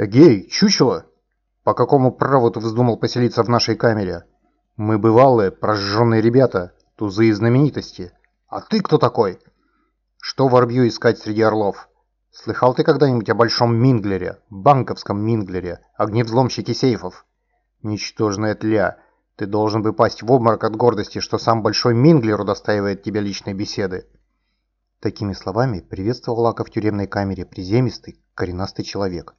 Эгей, чучело! По какому праву ты вздумал поселиться в нашей камере? Мы бывалые, прожженные ребята, тузы и знаменитости. А ты кто такой? Что воробью искать среди орлов? Слыхал ты когда-нибудь о большом Минглере, банковском Минглере, огневзломщике сейфов? Ничтожная тля. Ты должен бы пасть в обморок от гордости, что сам Большой Минглер удостаивает тебя личной беседы. Такими словами приветствовал Ака в тюремной камере приземистый, коренастый человек.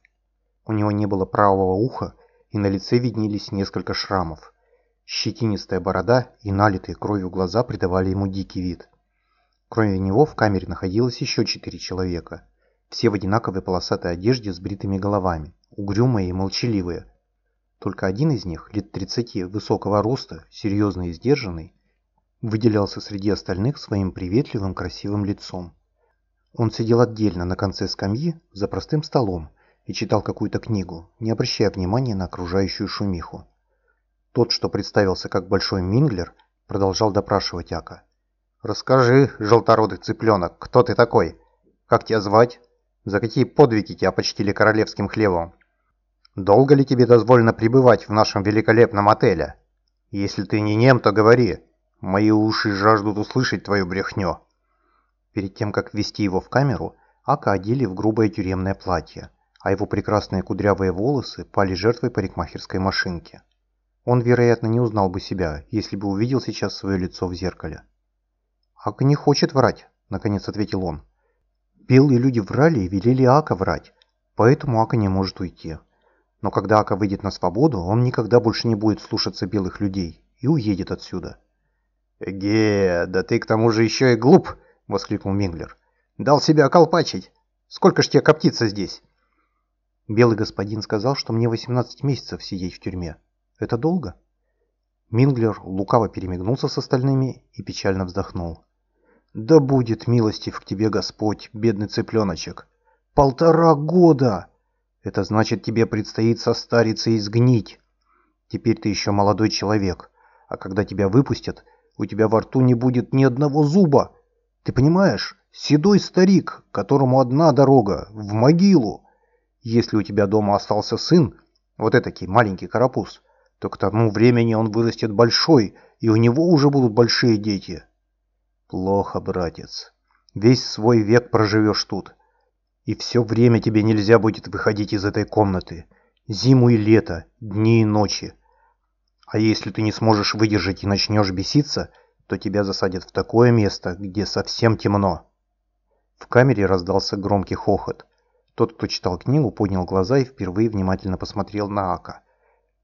У него не было правого уха, и на лице виднелись несколько шрамов. Щетинистая борода и налитые кровью глаза придавали ему дикий вид. Кроме него в камере находилось еще четыре человека. Все в одинаковой полосатой одежде с бритыми головами, угрюмые и молчаливые, только один из них, лет 30, высокого роста, серьезный и сдержанный, выделялся среди остальных своим приветливым красивым лицом. Он сидел отдельно на конце скамьи за простым столом и читал какую-то книгу, не обращая внимания на окружающую шумиху. Тот, что представился как Большой Минглер, продолжал допрашивать Ака. «Расскажи, желтородый цыпленок, кто ты такой? Как тебя звать? За какие подвиги тебя почтили королевским хлебом?» Долго ли тебе дозволено пребывать в нашем великолепном отеле? Если ты не нем, то говори. Мои уши жаждут услышать твою брехню». Перед тем, как ввести его в камеру, Ака одели в грубое тюремное платье, а его прекрасные кудрявые волосы пали жертвой парикмахерской машинки. Он, вероятно, не узнал бы себя, если бы увидел сейчас свое лицо в зеркале. «Ака не хочет врать», — наконец ответил он. «Белые люди врали и велели Ака врать, поэтому Ака не может уйти». Но когда Ака выйдет на свободу, он никогда больше не будет слушаться белых людей и уедет отсюда. «Эге, да ты к тому же еще и глуп!» — воскликнул Минглер. «Дал себя околпачить! Сколько ж тебе коптиться здесь?» Белый господин сказал, что мне 18 месяцев сидеть в тюрьме. Это долго? Минглер лукаво перемигнулся с остальными и печально вздохнул. «Да будет милостив к тебе Господь, бедный цыпленочек! Полтора года!» Это значит, тебе предстоит состариться и сгнить. Теперь ты еще молодой человек, а когда тебя выпустят, у тебя во рту не будет ни одного зуба. Ты понимаешь? Седой старик, которому одна дорога, в могилу. Если у тебя дома остался сын, вот этакий маленький карапуз, то к тому времени он вырастет большой, и у него уже будут большие дети. Плохо, братец. Весь свой век проживешь тут. И все время тебе нельзя будет выходить из этой комнаты. Зиму и лето, дни и ночи. А если ты не сможешь выдержать и начнешь беситься, то тебя засадят в такое место, где совсем темно. В камере раздался громкий хохот. Тот, кто читал книгу, поднял глаза и впервые внимательно посмотрел на Ака.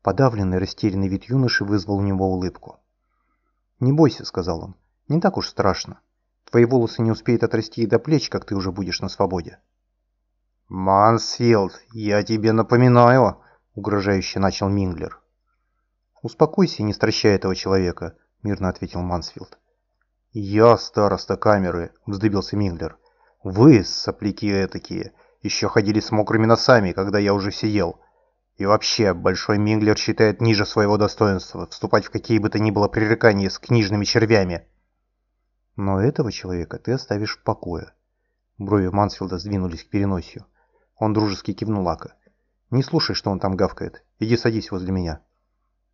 Подавленный, растерянный вид юноши вызвал у него улыбку. «Не бойся», — сказал он, — «не так уж страшно. Твои волосы не успеют отрасти и до плеч, как ты уже будешь на свободе». «Мансфилд, я тебе напоминаю», — угрожающе начал Минглер. «Успокойся не стращай этого человека», — мирно ответил Мансфилд. «Я староста камеры», — вздыбился Минглер. «Вы, сопляки этакие, еще ходили с мокрыми носами, когда я уже сидел. И вообще, Большой Минглер считает ниже своего достоинства вступать в какие бы то ни было пререкания с книжными червями». «Но этого человека ты оставишь в покое». Брови Мансфилда сдвинулись к переносию. Он дружески кивнул Ака. «Не слушай, что он там гавкает. Иди садись возле меня».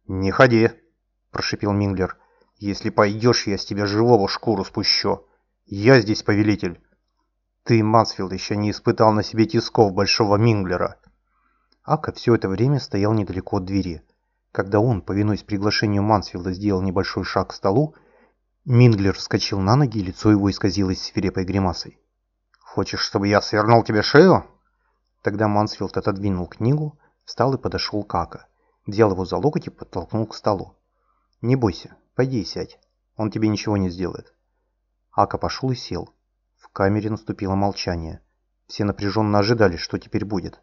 «Не ходи», – прошипел Минглер. «Если пойдешь, я с тебя живого шкуру спущу. Я здесь повелитель». «Ты, Мансфилд, еще не испытал на себе тисков Большого Минглера». Ака все это время стоял недалеко от двери. Когда он, повинуясь приглашению Мансфилда, сделал небольшой шаг к столу, Минглер вскочил на ноги, и лицо его исказилось свирепой гримасой. «Хочешь, чтобы я свернул тебе шею?» Тогда Мансфилд отодвинул книгу, встал и подошел к Ака. Взял его за локоть и подтолкнул к столу. «Не бойся, пойди и сядь. Он тебе ничего не сделает». Ака пошел и сел. Камере наступило молчание. Все напряженно ожидали, что теперь будет.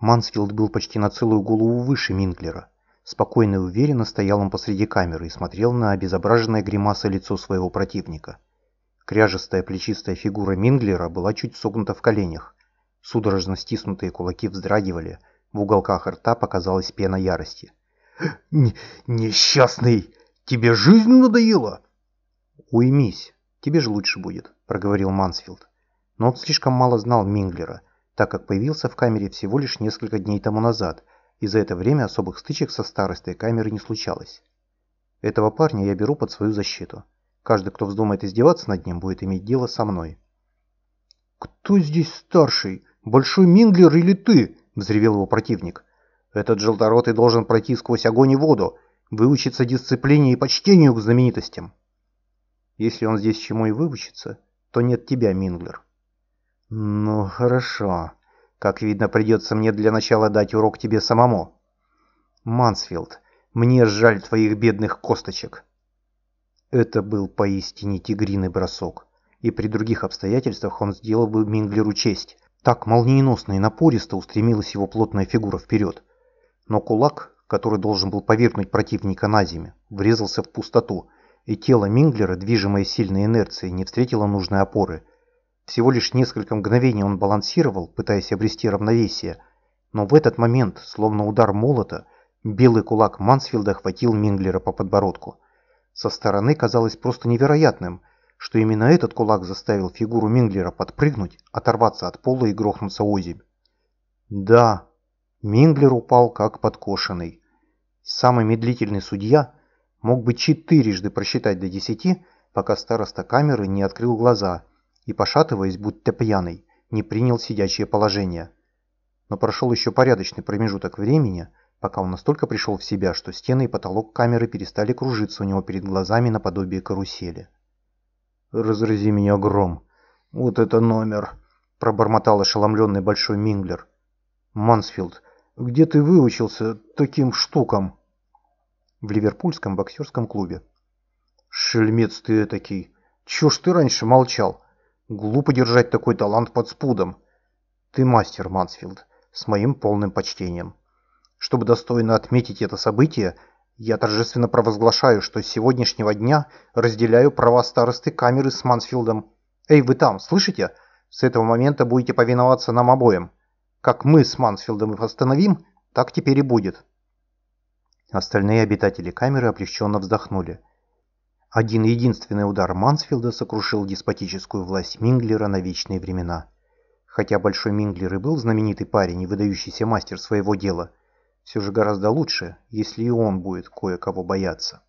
Мансфилд был почти на целую голову выше Минклера. Спокойно и уверенно стоял он посреди камеры и смотрел на обезображенное гримасой лицо своего противника. Кряжестая плечистая фигура Минглера была чуть согнута в коленях. Судорожно стиснутые кулаки вздрагивали, в уголках рта показалась пена ярости. «Несчастный! Тебе жизнь надоела?» «Уймись, тебе же лучше будет», — проговорил Мансфилд. Но он слишком мало знал Минглера. так как появился в камере всего лишь несколько дней тому назад, и за это время особых стычек со старостой камеры не случалось. Этого парня я беру под свою защиту. Каждый, кто вздумает издеваться над ним, будет иметь дело со мной. «Кто здесь старший? Большой Минглер или ты?» – взревел его противник. «Этот желторотый должен пройти сквозь огонь и воду, выучиться дисциплине и почтению к знаменитостям». «Если он здесь чему и выучится, то нет тебя, Минглер». «Ну, хорошо. Как видно, придется мне для начала дать урок тебе самому». «Мансфилд, мне жаль твоих бедных косточек». Это был поистине тигриный бросок, и при других обстоятельствах он сделал бы Минглеру честь. Так молниеносно и напористо устремилась его плотная фигура вперед. Но кулак, который должен был повергнуть противника на землю, врезался в пустоту, и тело Минглера, движимое сильной инерцией, не встретило нужной опоры. Всего лишь несколько мгновений он балансировал, пытаясь обрести равновесие, но в этот момент, словно удар молота, белый кулак Мансфилда хватил Минглера по подбородку. Со стороны казалось просто невероятным, что именно этот кулак заставил фигуру Минглера подпрыгнуть, оторваться от пола и грохнуться озимь. Да, Минглер упал как подкошенный. Самый медлительный судья мог бы четырежды просчитать до десяти, пока староста камеры не открыл глаза и, пошатываясь, будто пьяный, не принял сидячее положение. Но прошел еще порядочный промежуток времени – пока он настолько пришел в себя, что стены и потолок камеры перестали кружиться у него перед глазами наподобие карусели. «Разрази меня гром! Вот это номер!» – пробормотал ошеломленный большой Минглер. «Мансфилд, где ты выучился таким штукам?» «В ливерпульском боксерском клубе». «Шельмец ты этакий! Чё ж ты раньше молчал? Глупо держать такой талант под спудом. Ты мастер, Мансфилд, с моим полным почтением». Чтобы достойно отметить это событие, я торжественно провозглашаю, что с сегодняшнего дня разделяю права старосты камеры с Мансфилдом. Эй, вы там, слышите? С этого момента будете повиноваться нам обоим. Как мы с Мансфилдом их остановим, так теперь и будет. Остальные обитатели камеры облегченно вздохнули. Один единственный удар Мансфилда сокрушил деспотическую власть Минглера на вечные времена. Хотя Большой Минглер и был знаменитый парень и выдающийся мастер своего дела – все же гораздо лучше, если и он будет кое-кого бояться.